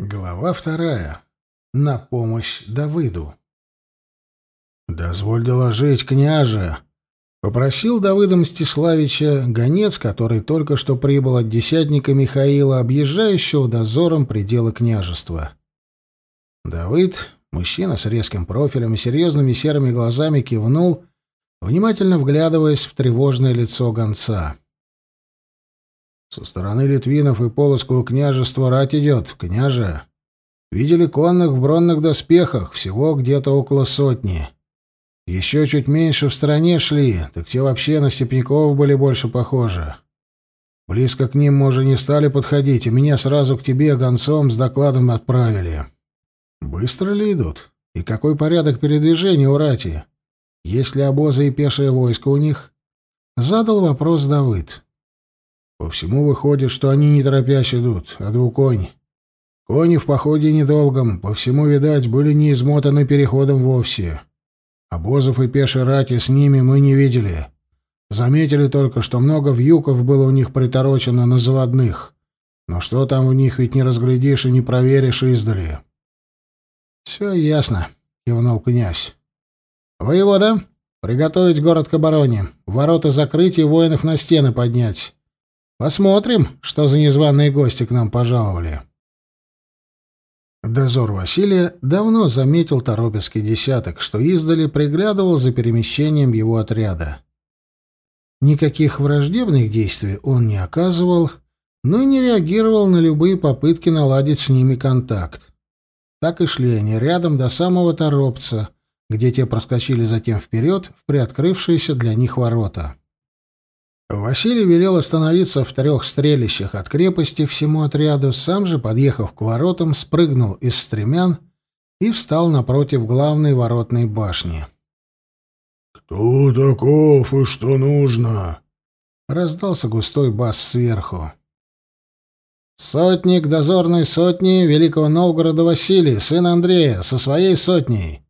Глава вторая. На помощь Давыду. «Дозволь доложить, княже!» — попросил Давыда Мстиславича гонец, который только что прибыл от десятника Михаила, объезжающего дозором пределы княжества. Давыд, мужчина с резким профилем и серьезными серыми глазами, кивнул, внимательно вглядываясь в тревожное лицо гонца. Со стороны Литвинов и Полоцкого княжества рать идет, княже. Видели конных в бронных доспехах, всего где-то около сотни. Еще чуть меньше в стороне шли, так те вообще на степняков были больше похожи. Близко к ним мы уже не стали подходить, и меня сразу к тебе гонцом с докладом отправили. Быстро ли идут? И какой порядок передвижения у рати? Есть ли обозы и пешее войско у них? Задал вопрос Давыд. По всему выходит, что они не торопясь идут, а двуконь. Кони в походе недолгом, по всему, видать, были не измотаны переходом вовсе. Обозов и пешей рати с ними мы не видели. Заметили только, что много вьюков было у них приторочено на заводных. Но что там в них ведь не разглядишь и не проверишь издали. — Все ясно, — кивнул князь. — Воевода, приготовить город к обороне, ворота закрыть и воинов на стены поднять. Посмотрим, что за незваные гости к нам пожаловали. Дозор Василия давно заметил торопецкий десяток, что издали приглядывал за перемещением его отряда. Никаких враждебных действий он не оказывал, но и не реагировал на любые попытки наладить с ними контакт. Так и шли они рядом до самого торопца, где те проскочили затем вперед в приоткрывшиеся для них ворота. Василий велел остановиться в трех стрелищах от крепости всему отряду, сам же, подъехав к воротам, спрыгнул из стремян и встал напротив главной воротной башни. «Кто таков и что нужно?» — раздался густой бас сверху. «Сотник дозорной сотни Великого Новгорода Василий, сын Андрея, со своей сотней.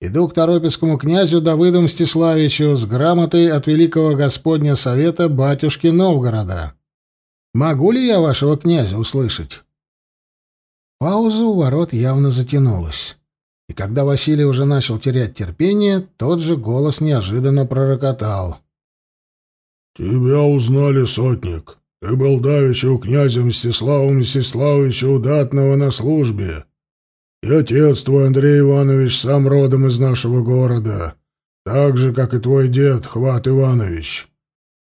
Иду к Торопецкому князю Давыду Мстиславичу с грамотой от Великого Господня Совета батюшки Новгорода. Могу ли я вашего князя услышать?» Пауза у ворот явно затянулась. И когда Василий уже начал терять терпение, тот же голос неожиданно пророкотал. «Тебя узнали, сотник. Ты был давеча у князя Мстислава Мстиславовича Удатного на службе. И отец твой, Андрей Иванович, сам родом из нашего города, так же, как и твой дед, Хват Иванович.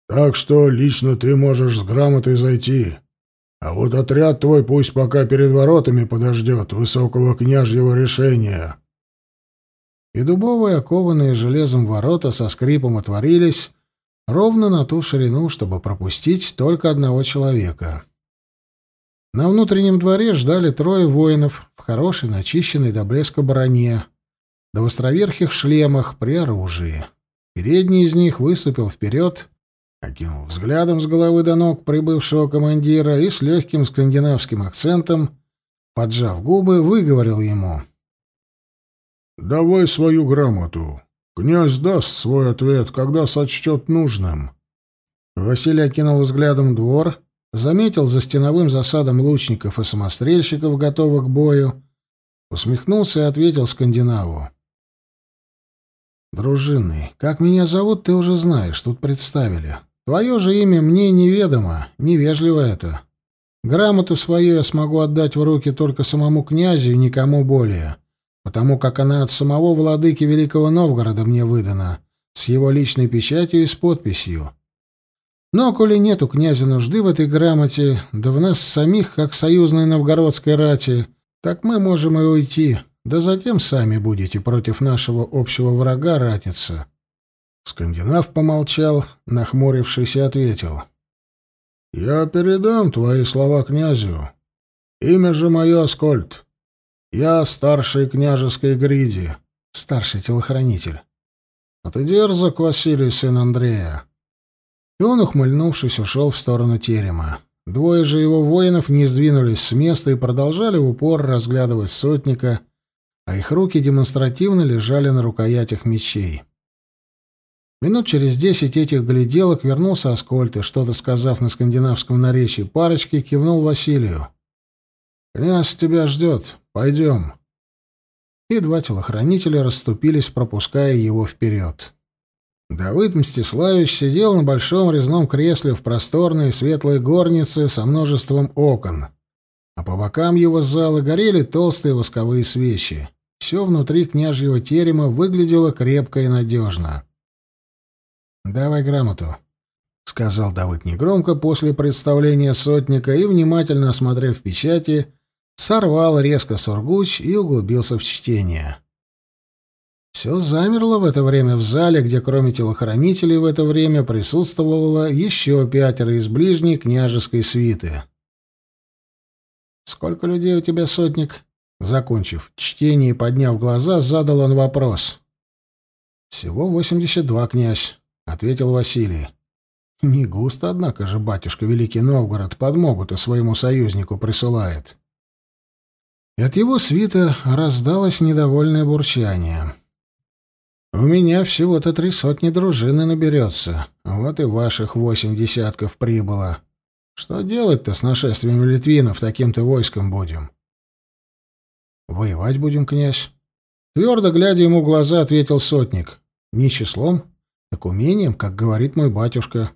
Так что лично ты можешь с грамотой зайти. А вот отряд твой пусть пока перед воротами подождет высокого княжьего решения». И дубовые, окованные железом ворота со скрипом отворились ровно на ту ширину, чтобы пропустить только одного человека. На внутреннем дворе ждали трое воинов в хорошей, начищенной до блеска броне, до островерхих шлемах при оружии. Передний из них выступил вперед, окинул взглядом с головы до ног прибывшего командира и с легким скандинавским акцентом, поджав губы, выговорил ему. «Давай свою грамоту. Князь даст свой ответ, когда сочтет нужным». Василий окинул взглядом двор, заметил за стеновым засадом лучников и самострельщиков, готовых к бою, усмехнулся и ответил скандинаву. «Дружинный, как меня зовут, ты уже знаешь, тут представили. Твое же имя мне неведомо, невежливо это. Грамоту свою я смогу отдать в руки только самому князю и никому более, потому как она от самого владыки Великого Новгорода мне выдана, с его личной печатью и с подписью». Но, коли нет у князя нужды в этой грамоте, да в нас самих, как союзной новгородской рати, так мы можем и уйти, да затем сами будете против нашего общего врага ратиться». Скандинав помолчал, нахмурившись и ответил. «Я передам твои слова князю. Имя же мое Аскольд. Я старший княжеской гриди, старший телохранитель. А ты дерзок, Василий, сын Андрея. И он, ухмыльнувшись, ушел в сторону терема. Двое же его воинов не сдвинулись с места и продолжали в упор разглядывать сотника, а их руки демонстративно лежали на рукоятях мечей. Минут через десять этих гляделок вернулся Аскольд и, что-то сказав на скандинавском наречии парочке, кивнул Василию. Князь тебя ждет. Пойдем». И два телохранителя расступились, пропуская его вперед. Давыд Мстиславич сидел на большом резном кресле в просторной светлой горнице со множеством окон, а по бокам его зала горели толстые восковые свечи. Все внутри княжьего терема выглядело крепко и надежно. «Давай грамоту», — сказал Давыд негромко после представления сотника и, внимательно осмотрев печати, сорвал резко сургуч и углубился в чтение. Все замерло в это время в зале, где кроме телохранителей в это время присутствовало еще пятеро из ближней княжеской свиты. «Сколько людей у тебя, сотник?» Закончив чтение и подняв глаза, задал он вопрос. «Всего восемьдесят два, князь», — ответил Василий. «Не густо, однако же, батюшка Великий Новгород подмогу-то своему союзнику присылает». И от его свита раздалось недовольное бурчание. «У меня всего-то три сотни дружины наберется, вот и ваших восемь десятков прибыло. Что делать-то с нашествием литвинов таким-то войском будем?» «Воевать будем, князь?» Твердо глядя ему в глаза, ответил сотник. «Не числом, так умением, как говорит мой батюшка».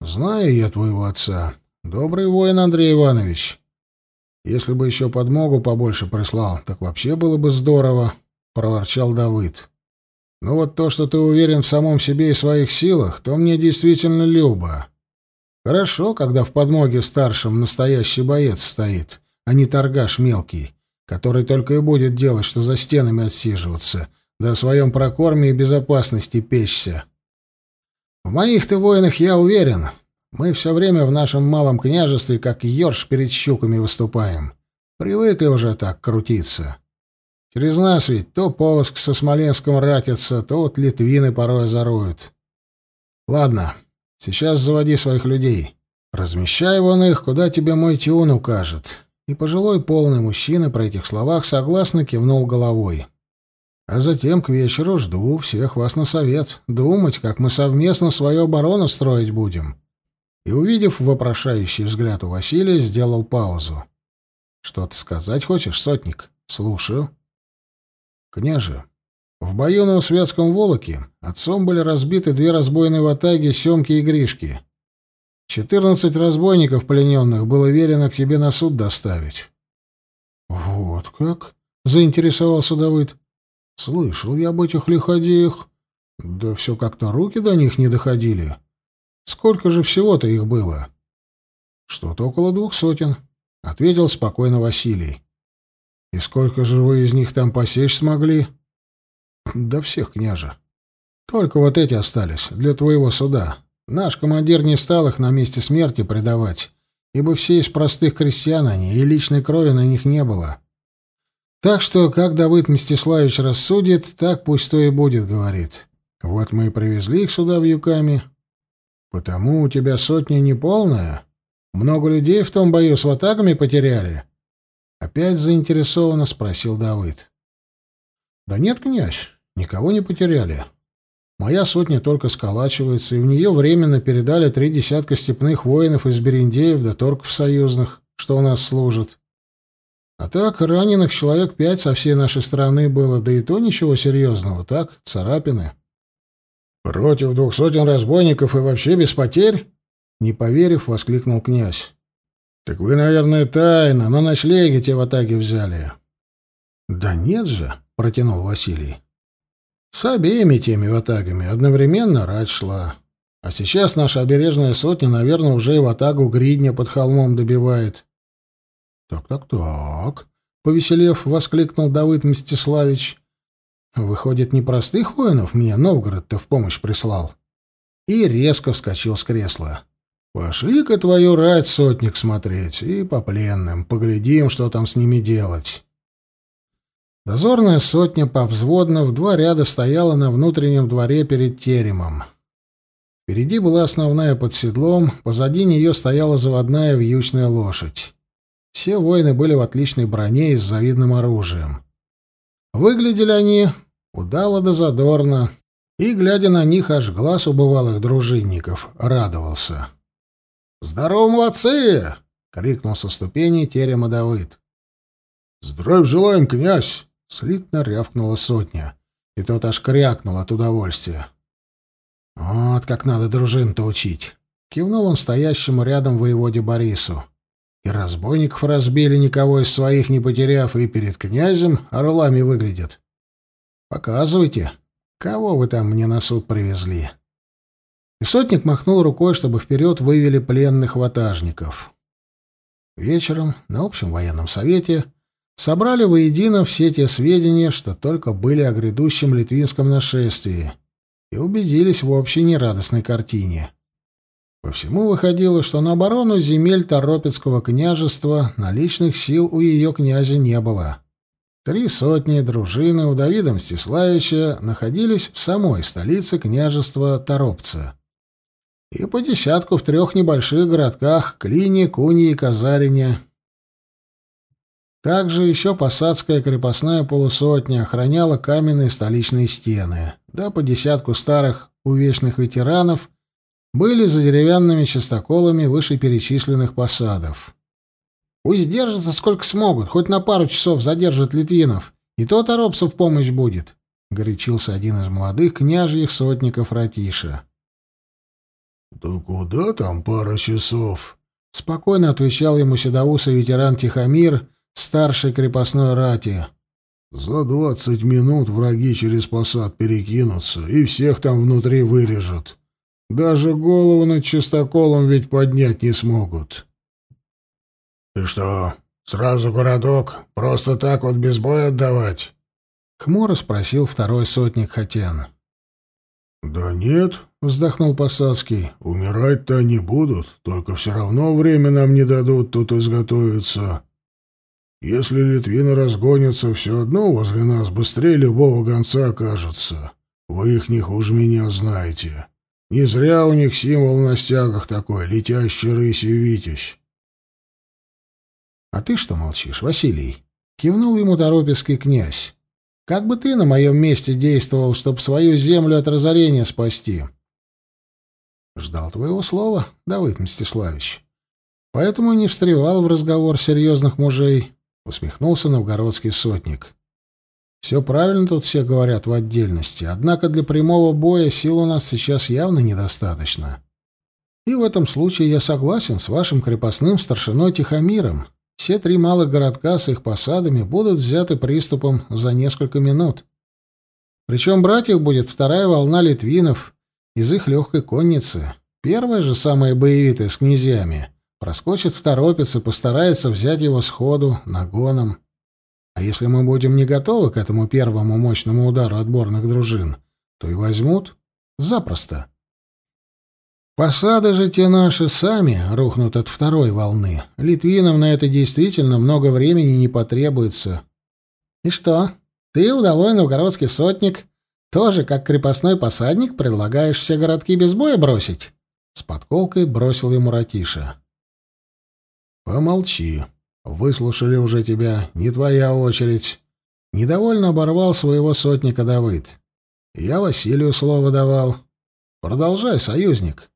«Знаю я твоего отца. Добрый воин Андрей Иванович. Если бы еще подмогу побольше прислал, так вообще было бы здорово», — проворчал Давыд. «Но вот то, что ты уверен в самом себе и своих силах, то мне действительно любо. Хорошо, когда в подмоге старшим настоящий боец стоит, а не торгаш мелкий, который только и будет делать, что за стенами отсиживаться, да о своем прокорме и безопасности печься. В моих-то воинах я уверен. Мы все время в нашем малом княжестве как ерш перед щуками выступаем. Привыкли уже так крутиться. Через нас ведь то Полоск со Смоленском ратятся, то вот литвины порой озоруют. Ладно, сейчас заводи своих людей. Размещай вон их, куда тебе мой тюн укажет и пожилой полный мужчина при этих словах согласно кивнул головой. А затем к вечеру жду всех вас на совет, думать, как мы совместно свою оборону строить будем. И, увидев вопрошающий взгляд у Василия, сделал паузу. «Что-то сказать хочешь, сотник? Слушаю». «Княже, в бою на Усвятском Волоке отцом были разбиты две разбойные ватаги Семки и Гришки. Четырнадцать разбойников плененных было велено к тебе на суд доставить. — Вот как? — заинтересовался Давыд. — Слышал я об этих лиходеях. Да все как-то руки до них не доходили. Сколько же всего-то их было? — Что-то около двух сотен, — ответил спокойно Василий. — И сколько же вы из них там посечь смогли? — Да всех, княже. Только вот эти остались для твоего суда. Наш командир не стал их на месте смерти предавать, ибо все из простых крестьян они, и личной крови на них не было. Так что, как Давыд Мстиславич рассудит, так пусть то и будет, говорит. Вот мы и привезли их сюда в Юками. Потому у тебя сотня неполная. Много людей в том бою с ватагами потеряли. Опять заинтересованно спросил Давыд. Да нет, князь, никого не потеряли. Моя сотня только сколачивается, и в нее временно передали три десятка степных воинов из Берендеев до торков союзных, что у нас служат. А так, раненых человек пять со всей нашей страны было, да и то ничего серьезного, так, царапины. «Против двух сотен разбойников и вообще без потерь?» Не поверив, воскликнул князь. «Так вы, наверное, тайно, на ночлеге те в атаке взяли». «Да нет же», — протянул Василий. С обеими теми ватагами одновременно рать шла. А сейчас наша обережная сотня, наверное, уже и ватагу гридня под холмом добивает. «Так-так-так», — повеселев, воскликнул Давыд Мстиславич. «Выходит, не простых воинов мне Новгород-то в помощь прислал?» И резко вскочил с кресла. «Пошли-ка твою рать, сотник, смотреть, и по пленным, поглядим, что там с ними делать». Дозорная сотня повзводно в два ряда стояла на внутреннем дворе перед теремом. Впереди была основная под седлом, позади нее стояла заводная вьючная лошадь. Все воины были в отличной броне и с завидным оружием. Выглядели они удало да задорно, и, глядя на них, аж глаз у бывалых дружинников радовался. «Здорово, молодцы! — крикнул со ступени терема Давыд. «Здравия желаем, князь!» — слитно рявкнула сотня. И тот аж крякнул от удовольствия. «Вот как надо дружин-то учить!» — кивнул он стоящему рядом воеводе Борису. «И разбойников разбили, никого из своих не потеряв, и перед князем орлами выглядят. Показывайте, кого вы там мне на суд привезли?» И сотник махнул рукой, чтобы вперед вывели пленных ватажников. Вечером на общем военном совете собрали воедино все те сведения, что только были о грядущем литвинском нашествии, и убедились в общей нерадостной картине. По всему выходило, что на оборону земель Торопецкого княжества наличных сил у ее князя не было. Три сотни дружины у Давида Мстиславича находились в самой столице княжества Торопца и по десятку в трех небольших городках Клине, Куни и Казарине. Также еще посадская крепостная полусотня охраняла каменные столичные стены, да по десятку старых увечных ветеранов были за деревянными частоколами вышеперечисленных посадов. Пусть держатся сколько смогут, хоть на пару часов задержат литвинов, и то торопцу в помощь будет, — горячился один из молодых княжьих сотников Ратиша. «Да куда там пара часов?» — спокойно отвечал ему седоусый ветеран Тихомир, старший крепостной рати. «За двадцать минут враги через посад перекинутся и всех там внутри вырежут. Даже голову над чистоколом ведь поднять не смогут». «И что, сразу городок? Просто так вот без боя отдавать?» — хмуро спросил второй сотник Хатен. «Да нет», — вздохнул Посадский, — «умирать-то они будут, только все равно время нам не дадут тут изготовиться. Если литвины разгонятся, все одно возле нас быстрее любого гонца окажется. Вы их не хуже меня знаете. Не зря у них символ на стягах такой, летящий рысью Витязь». «А ты что молчишь, Василий?» — кивнул ему торопецкий князь. Как бы ты на моем месте действовал, чтобы свою землю от разорения спасти? Ждал твоего слова, Давыд Мстиславич. Поэтому не встревал в разговор серьезных мужей, усмехнулся новгородский сотник. Все правильно тут все говорят в отдельности, однако для прямого боя сил у нас сейчас явно недостаточно. И в этом случае я согласен с вашим крепостным старшиной Тихомиром. Все три малых городка с их посадами будут взяты приступом за несколько минут. Причем брать их будет вторая волна литвинов из их легкой конницы. Первая же, самая боевитая с князьями, проскочит в торопец и постарается взять его сходу, нагоном. А если мы будем не готовы к этому первому мощному удару отборных дружин, то и возьмут запросто. Посады же те наши сами рухнут от второй волны. Литвинам на это действительно много времени не потребуется. И что, ты, удалой новгородский сотник, тоже, как крепостной посадник, предлагаешь все городки без боя бросить? С подколкой бросил ему Ратиша. Помолчи. Выслушали уже тебя, не твоя очередь. Недовольно оборвал своего сотника Давыд. Я Василию слово давал. Продолжай, союзник.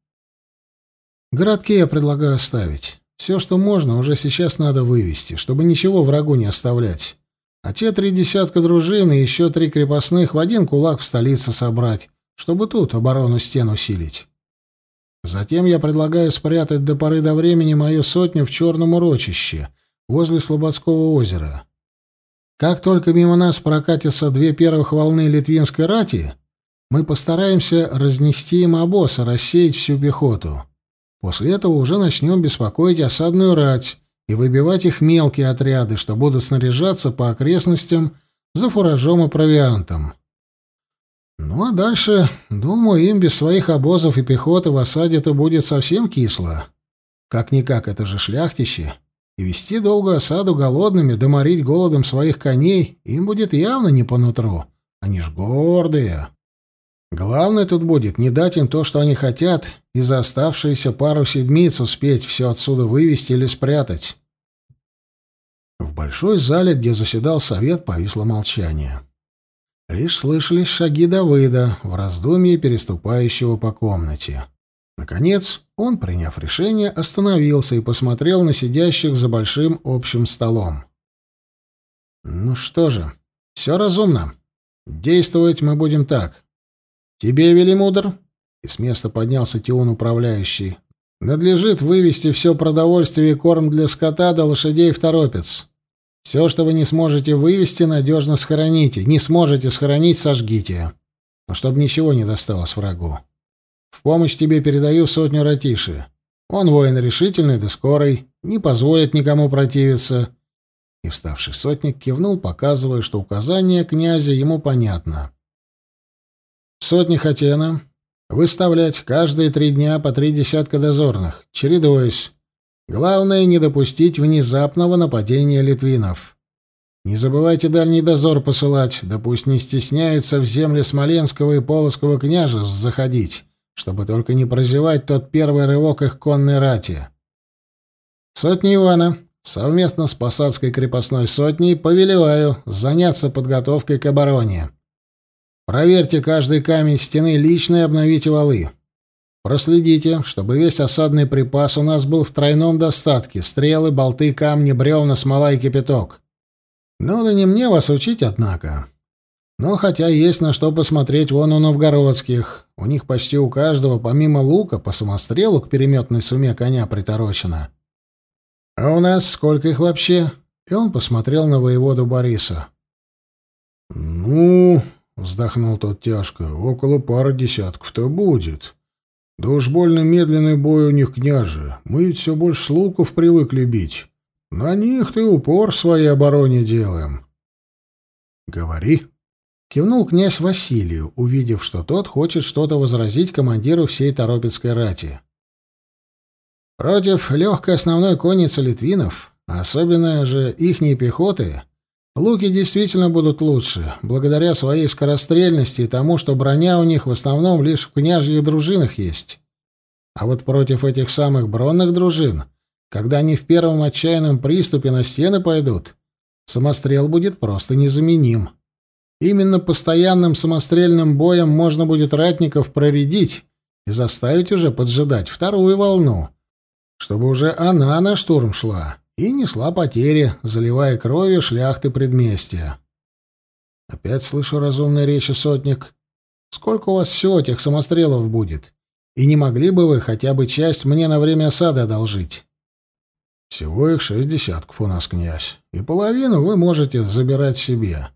Городки я предлагаю оставить. Все, что можно, уже сейчас надо вывести, чтобы ничего врагу не оставлять. А те три десятка дружин и еще три крепостных в один кулак в столице собрать, чтобы тут оборону стен усилить. Затем я предлагаю спрятать до поры до времени мою сотню в черном урочище, возле Слободского озера. Как только мимо нас прокатятся две первых волны литвинской рати, мы постараемся разнести им обоз и рассеять всю пехоту. После этого уже начнем беспокоить осадную рать и выбивать их мелкие отряды, что будут снаряжаться по окрестностям за фуражом и провиантом. Ну а дальше, думаю, им без своих обозов и пехоты в осаде-то будет совсем кисло. Как-никак, это же шляхтище. И вести долгую осаду голодными, да морить голодом своих коней им будет явно не по нутру. Они ж гордые. Главное тут будет не дать им то, что они хотят, и за оставшиеся пару седмиц успеть все отсюда вывести или спрятать. В большой зале, где заседал совет, повисло молчание. Лишь слышались шаги Давыда в раздумье переступающего по комнате. Наконец, он, приняв решение, остановился и посмотрел на сидящих за большим общим столом. «Ну что же, все разумно. Действовать мы будем так. Тебе, Велимудр, и с места поднялся Тиун управляющий, надлежит вывести все продовольствие и корм для скота до лошадей в торопец. Все, что вы не сможете вывести, надежно схороните. Не сможете схоронить, сожгите. Но чтобы ничего не досталось врагу. В помощь тебе передаю сотню ратиши. Он воин решительный да скорый, не позволит никому противиться. И вставший сотник кивнул, показывая, что указание князя ему понятно. Сотни Хатена выставлять каждые три дня по три десятка дозорных, чередуясь. Главное — не допустить внезапного нападения литвинов. Не забывайте дальний дозор посылать, да пусть не стесняются в земли Смоленского и Полоцкого княжеств заходить, чтобы только не прозевать тот первый рывок их конной рати. Сотни Ивана, совместно с посадской крепостной сотней, повелеваю заняться подготовкой к обороне. Проверьте каждый камень стены лично и обновите валы. Проследите, чтобы весь осадный припас у нас был в тройном достатке: стрелы, болты, камни, бревна, смола и кипяток. Ну да не мне вас учить, однако. Но хотя есть на что посмотреть вон у новгородских. У них почти у каждого, помимо лука, по самострелу к переметной суме коня приторочено. А у нас сколько их вообще? И он посмотрел на воеводу Бориса. Ну, вздохнул тот тяжко, около пары десятков-то будет. Да уж больно медленный бой у них, княже. Мы ведь все больше луков привыкли бить. На них-то и упор в своей обороне делаем. Говори. Кивнул князь Василию, увидев, что тот хочет что-то возразить командиру всей Торопецкой рати. Против легкой основной конницы литвинов, особенно же ихней пехоты, луки действительно будут лучше, благодаря своей скорострельности и тому, что броня у них в основном лишь в княжьих дружинах есть. А вот против этих самых бронных дружин, когда они в первом отчаянном приступе на стены пойдут, самострел будет просто незаменим. Именно постоянным самострельным боем можно будет ратников проредить и заставить уже поджидать вторую волну, чтобы уже она на штурм шла и несла потери, заливая кровью шляхты предместья. Опять слышу разумные речи, сотник. Сколько у вас всего этих самострелов будет? И не могли бы вы хотя бы часть мне на время осады одолжить? Всего их шесть десятков у нас, князь, и половину вы можете забирать себе.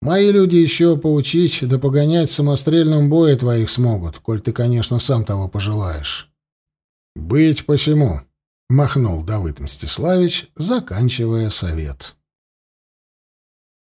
Мои люди еще поучить да погонять в самострельном бое твоих смогут, коль ты, конечно, сам того пожелаешь. — Быть посему, — махнул Давыд Мстиславич, заканчивая совет.